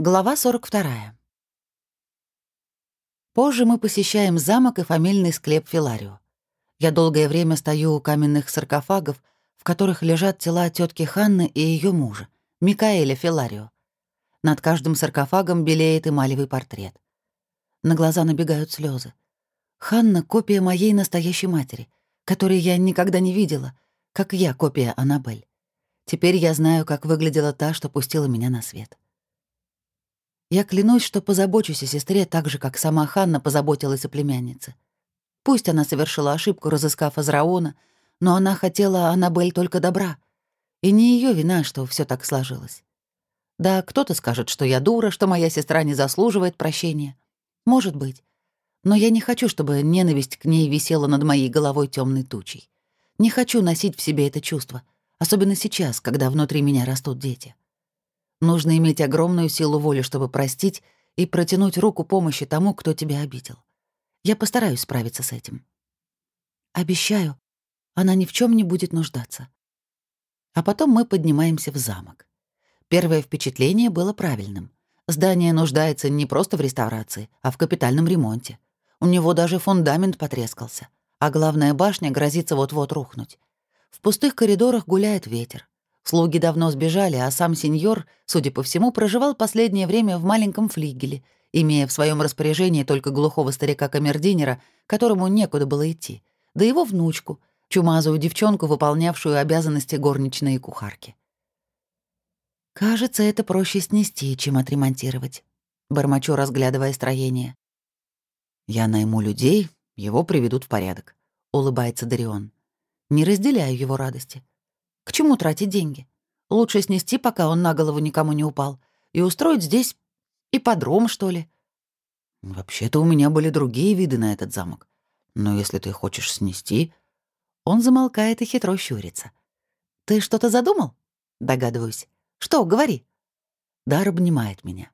Глава 42. Позже мы посещаем замок и фамильный склеп Филарио. Я долгое время стою у каменных саркофагов, в которых лежат тела тетки Ханны и ее мужа, Микаэля Филарио. Над каждым саркофагом белеет эмалевый портрет. На глаза набегают слезы. Ханна — копия моей настоящей матери, которой я никогда не видела, как я копия Аннабель. Теперь я знаю, как выглядела та, что пустила меня на свет. Я клянусь, что позабочусь о сестре так же, как сама Ханна позаботилась о племяннице. Пусть она совершила ошибку, разыскав Азраона, но она хотела Аннабель только добра. И не ее вина, что все так сложилось. Да, кто-то скажет, что я дура, что моя сестра не заслуживает прощения. Может быть. Но я не хочу, чтобы ненависть к ней висела над моей головой темной тучей. Не хочу носить в себе это чувство, особенно сейчас, когда внутри меня растут дети. Нужно иметь огромную силу воли, чтобы простить и протянуть руку помощи тому, кто тебя обидел. Я постараюсь справиться с этим. Обещаю, она ни в чем не будет нуждаться. А потом мы поднимаемся в замок. Первое впечатление было правильным. Здание нуждается не просто в реставрации, а в капитальном ремонте. У него даже фундамент потрескался, а главная башня грозится вот-вот рухнуть. В пустых коридорах гуляет ветер. Слуги давно сбежали, а сам сеньор, судя по всему, проживал последнее время в маленьком флигеле, имея в своем распоряжении только глухого старика-камердинера, которому некуда было идти, да его внучку, чумазую девчонку, выполнявшую обязанности горничной и кухарки. «Кажется, это проще снести, чем отремонтировать», — бормочу, разглядывая строение. «Я найму людей, его приведут в порядок», — улыбается Дарион. Не разделяю его радости. К чему тратить деньги? Лучше снести, пока он на голову никому не упал, и устроить здесь ипподром, что ли. Вообще-то у меня были другие виды на этот замок. Но если ты хочешь снести... Он замолкает и хитро щурится. «Ты что-то задумал?» Догадываюсь. «Что, говори?» Дар обнимает меня.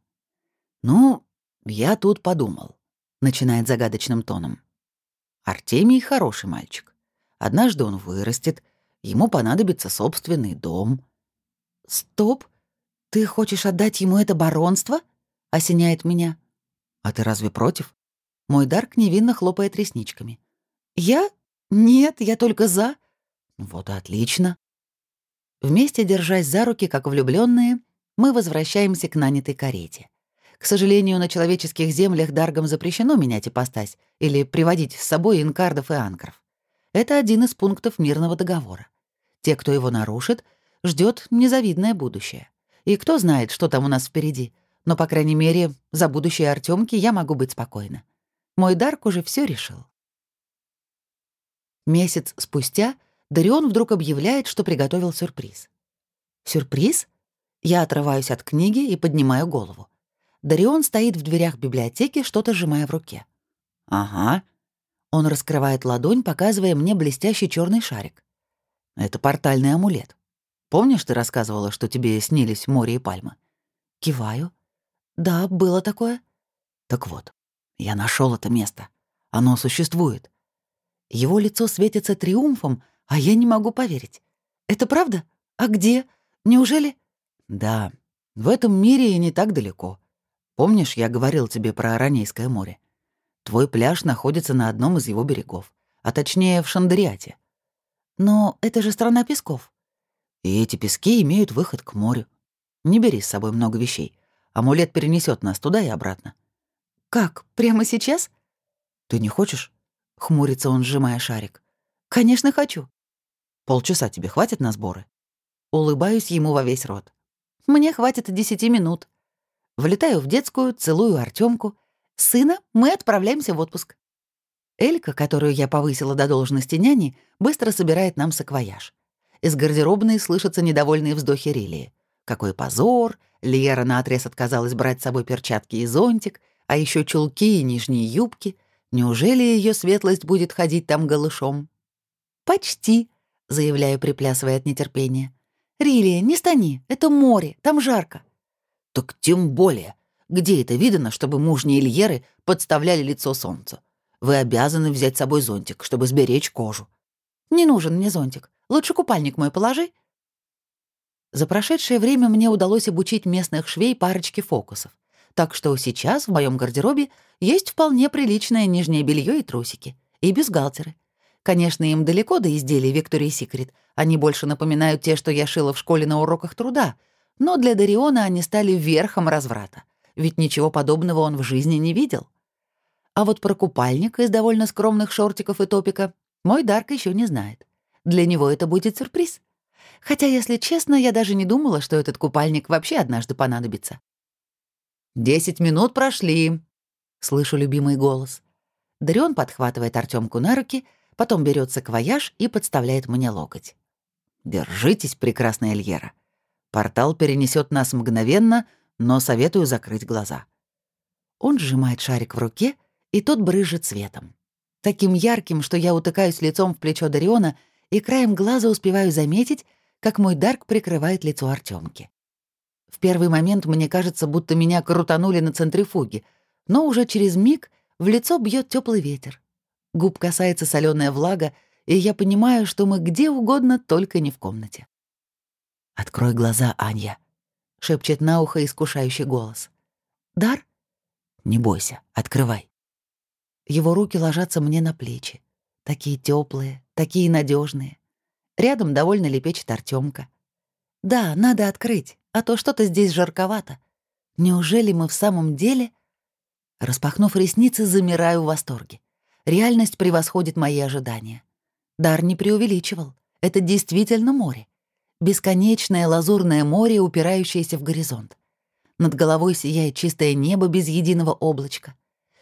«Ну, я тут подумал», — начинает загадочным тоном. «Артемий хороший мальчик. Однажды он вырастет, Ему понадобится собственный дом. «Стоп! Ты хочешь отдать ему это баронство?» — осеняет меня. «А ты разве против?» Мой Дарк невинно хлопает ресничками. «Я? Нет, я только за». «Вот отлично». Вместе, держась за руки, как влюбленные, мы возвращаемся к нанятой карете. К сожалению, на человеческих землях Даргам запрещено менять ипостась или приводить с собой инкардов и анкров. Это один из пунктов мирного договора. Те, кто его нарушит, ждет незавидное будущее. И кто знает, что там у нас впереди. Но, по крайней мере, за будущее Артемки я могу быть спокойна. Мой Дарк уже все решил. Месяц спустя Дарион вдруг объявляет, что приготовил сюрприз. Сюрприз? Я отрываюсь от книги и поднимаю голову. Дарион стоит в дверях библиотеки, что-то сжимая в руке. «Ага». Он раскрывает ладонь, показывая мне блестящий черный шарик. Это портальный амулет. Помнишь, ты рассказывала, что тебе снились море и пальмы? Киваю. Да, было такое. Так вот, я нашел это место. Оно существует. Его лицо светится триумфом, а я не могу поверить. Это правда? А где? Неужели? Да, в этом мире и не так далеко. Помнишь, я говорил тебе про Аранейское море? Твой пляж находится на одном из его берегов, а точнее в Шандериате. Но это же страна песков. И эти пески имеют выход к морю. Не бери с собой много вещей. Амулет перенесет нас туда и обратно. Как? Прямо сейчас? Ты не хочешь? Хмурится он, сжимая шарик. Конечно, хочу. Полчаса тебе хватит на сборы? Улыбаюсь ему во весь рот. Мне хватит десяти минут. Влетаю в детскую, целую Артемку. Сына мы отправляемся в отпуск. Элька, которую я повысила до должности няни, быстро собирает нам саквояж. Из гардеробной слышатся недовольные вздохи Рилии. Какой позор! Лера наотрез отказалась брать с собой перчатки и зонтик, а еще чулки и нижние юбки. Неужели ее светлость будет ходить там голышом? «Почти», — заявляю, приплясывая от нетерпения. «Рилия, не стани, это море, там жарко». «Так тем более. Где это видано, чтобы мужние Ильеры подставляли лицо солнцу? Вы обязаны взять с собой зонтик, чтобы сберечь кожу. Не нужен мне зонтик. Лучше купальник мой положи. За прошедшее время мне удалось обучить местных швей парочке фокусов. Так что сейчас в моем гардеробе есть вполне приличное нижнее белье и трусики. И бюстгальтеры. Конечно, им далеко до изделий Victoria's Secret. Они больше напоминают те, что я шила в школе на уроках труда. Но для Дариона они стали верхом разврата. Ведь ничего подобного он в жизни не видел. А вот про купальник из довольно скромных шортиков и топика мой Дарк еще не знает. Для него это будет сюрприз. Хотя, если честно, я даже не думала, что этот купальник вообще однажды понадобится. «Десять минут прошли», — слышу любимый голос. Дарион подхватывает Артемку на руки, потом берет саквояж и подставляет мне локоть. «Держитесь, прекрасная Эльера. Портал перенесет нас мгновенно, но советую закрыть глаза». Он сжимает шарик в руке, и тот брызжет светом. Таким ярким, что я утыкаюсь лицом в плечо Дариона и краем глаза успеваю заметить, как мой Дарк прикрывает лицо Артемки. В первый момент мне кажется, будто меня крутанули на центрифуге, но уже через миг в лицо бьет теплый ветер. Губ касается соленая влага, и я понимаю, что мы где угодно, только не в комнате. «Открой глаза, Анья», — шепчет на ухо искушающий голос. «Дар?» «Не бойся, открывай». Его руки ложатся мне на плечи. Такие теплые, такие надежные. Рядом довольно лепечет Артемка. Да, надо открыть, а то что-то здесь жарковато. Неужели мы в самом деле... Распахнув ресницы, замираю в восторге. Реальность превосходит мои ожидания. Дар не преувеличивал. Это действительно море. Бесконечное лазурное море, упирающееся в горизонт. Над головой сияет чистое небо без единого облачка.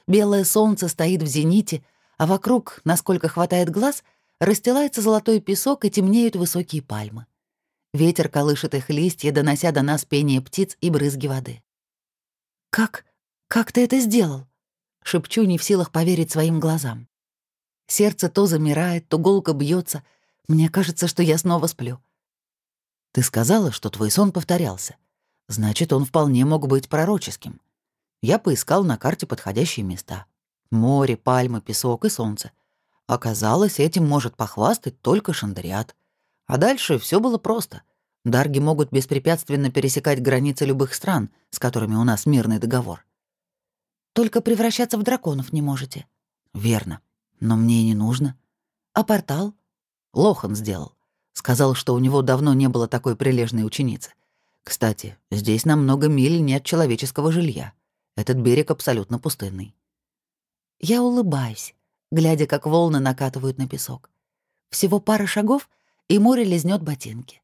Белое солнце стоит в зените, а вокруг, насколько хватает глаз, расстилается золотой песок и темнеют высокие пальмы. Ветер колышет их листья, донося до нас пение птиц и брызги воды. «Как? Как ты это сделал?» — шепчу, не в силах поверить своим глазам. Сердце то замирает, то голко бьется. Мне кажется, что я снова сплю. «Ты сказала, что твой сон повторялся. Значит, он вполне мог быть пророческим. Я поискал на карте подходящие места. Море, пальмы, песок и солнце. Оказалось, этим может похвастать только Шандариат. А дальше все было просто. Дарги могут беспрепятственно пересекать границы любых стран, с которыми у нас мирный договор. Только превращаться в драконов не можете. Верно. Но мне и не нужно. А портал? Лохан сделал. Сказал, что у него давно не было такой прилежной ученицы. Кстати, здесь на много миль нет человеческого жилья. Этот берег абсолютно пустынный. Я улыбаюсь глядя, как волны накатывают на песок. Всего пара шагов, и море лизнет ботинки.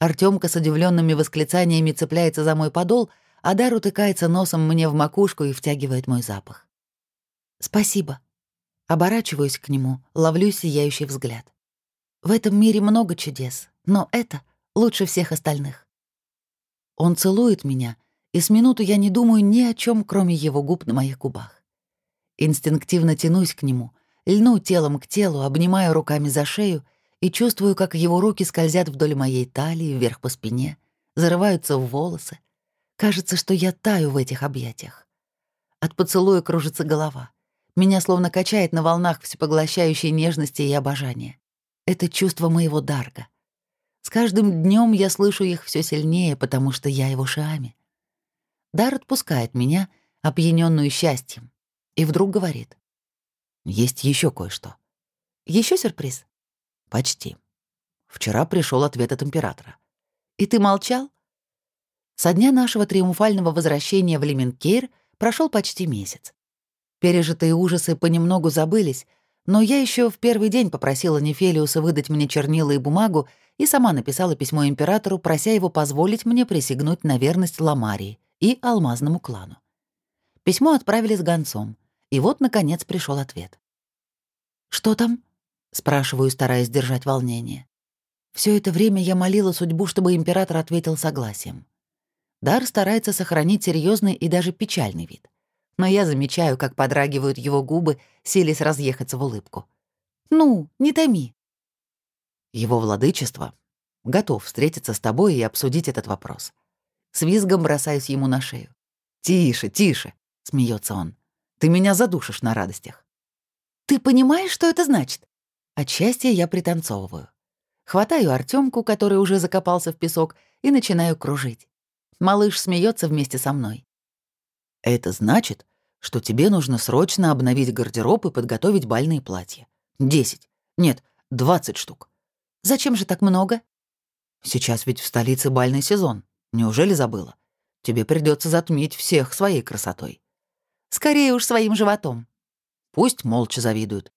Артемка с удивленными восклицаниями цепляется за мой подол, а Дар утыкается носом мне в макушку и втягивает мой запах. «Спасибо». Оборачиваюсь к нему, ловлю сияющий взгляд. В этом мире много чудес, но это лучше всех остальных. Он целует меня, и с минуту я не думаю ни о чем, кроме его губ на моих губах. Инстинктивно тянусь к нему, Льну телом к телу, обнимаю руками за шею и чувствую, как его руки скользят вдоль моей талии, вверх по спине, зарываются в волосы. Кажется, что я таю в этих объятиях. От поцелуя кружится голова. Меня словно качает на волнах всепоглощающей нежности и обожания. Это чувство моего Дарга. С каждым днем я слышу их все сильнее, потому что я его Шиами. Дар отпускает меня, опьяненную счастьем, и вдруг говорит. Есть еще кое-что. Еще сюрприз? Почти. Вчера пришел ответ от императора. И ты молчал? Со дня нашего триумфального возвращения в Лименкейр прошел почти месяц. Пережитые ужасы понемногу забылись, но я еще в первый день попросила Нефелиуса выдать мне чернила и бумагу и сама написала письмо императору, прося его позволить мне присягнуть на верность Ламарии и алмазному клану. Письмо отправили с гонцом — и вот, наконец, пришел ответ. «Что там?» — спрашиваю, стараясь держать волнение. Все это время я молила судьбу, чтобы император ответил согласием. Дар старается сохранить серьезный и даже печальный вид. Но я замечаю, как подрагивают его губы, силясь разъехаться в улыбку. «Ну, не томи». Его владычество готов встретиться с тобой и обсудить этот вопрос. С визгом бросаюсь ему на шею. «Тише, тише», — смеется он. Ты меня задушишь на радостях. Ты понимаешь, что это значит? От счастья я пританцовываю. Хватаю Артемку, который уже закопался в песок, и начинаю кружить. Малыш смеется вместе со мной. Это значит, что тебе нужно срочно обновить гардероб и подготовить бальные платья. Десять. Нет, двадцать штук. Зачем же так много? Сейчас ведь в столице бальный сезон. Неужели забыла? Тебе придется затмить всех своей красотой. Скорее уж своим животом. Пусть молча завидуют.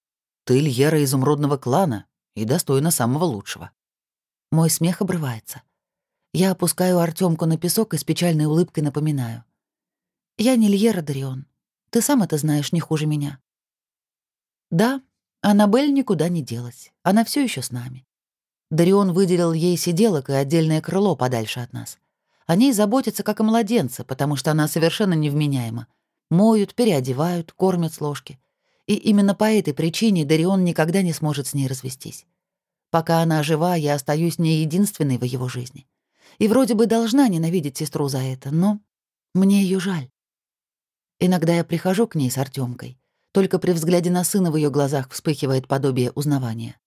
Ты Льера изумрудного клана и достойна самого лучшего. Мой смех обрывается. Я опускаю Артемку на песок и с печальной улыбкой напоминаю. Я не Льера Дарион. Ты сам это знаешь не хуже меня. Да, Аннабель никуда не делась. Она все еще с нами. Дарион выделил ей сиделок и отдельное крыло подальше от нас. О ней заботятся, как о младенце, потому что она совершенно невменяема. Моют, переодевают, кормят с ложки. И именно по этой причине Дарион никогда не сможет с ней развестись. Пока она жива, я остаюсь не единственной в его жизни. И вроде бы должна ненавидеть сестру за это, но мне ее жаль. Иногда я прихожу к ней с Артемкой. Только при взгляде на сына в ее глазах вспыхивает подобие узнавания.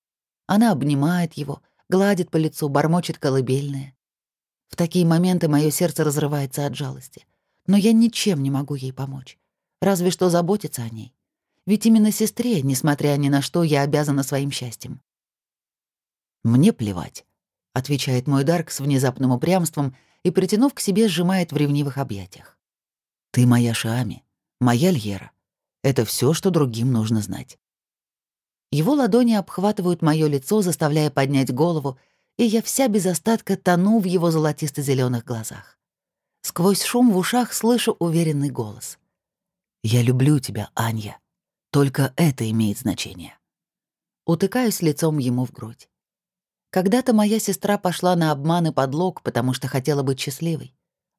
Она обнимает его, гладит по лицу, бормочет колыбельное. В такие моменты мое сердце разрывается от жалости. Но я ничем не могу ей помочь. Разве что заботиться о ней. Ведь именно сестре, несмотря ни на что, я обязана своим счастьем. «Мне плевать», — отвечает мой Дарк с внезапным упрямством и, притянув к себе, сжимает в ревнивых объятиях. «Ты моя Шаами, моя Льера. Это все, что другим нужно знать». Его ладони обхватывают мое лицо, заставляя поднять голову, и я вся без остатка тону в его золотисто зеленых глазах. Сквозь шум в ушах слышу уверенный голос. «Я люблю тебя, Анья. Только это имеет значение». Утыкаюсь лицом ему в грудь. Когда-то моя сестра пошла на обман и подлог, потому что хотела быть счастливой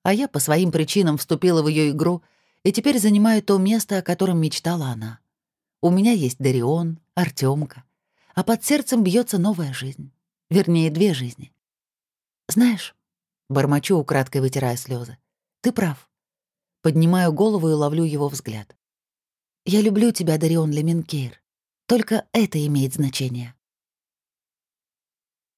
а я по своим причинам вступила в ее игру и теперь занимаю то место, о котором мечтала она. У меня есть Дарион, Артемка, а под сердцем бьется новая жизнь. Вернее, две жизни. Знаешь, бормочу, украдкой вытирая слезы. Ты прав. Поднимаю голову и ловлю его взгляд. Я люблю тебя, Дарион Леменкейр. Только это имеет значение.